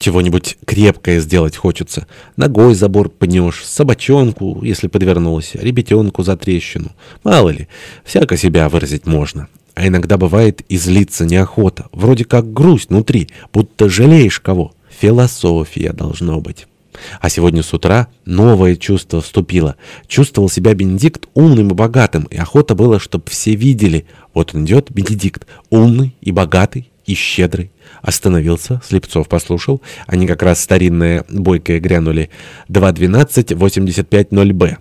Чего-нибудь крепкое сделать хочется. Ногой забор пнешь, собачонку, если подвернулась, ребятенку за трещину. Мало ли, всяко себя выразить можно. А иногда бывает и злиться неохота. Вроде как грусть внутри, будто жалеешь кого. Философия должно быть. А сегодня с утра новое чувство вступило. Чувствовал себя Бенедикт умным и богатым, и охота было, чтобы все видели. Вот он идет, Бенедикт, умный и богатый и щедрый. Остановился, Слепцов послушал. Они как раз старинные бойкое грянули. 2.12.85.0Б.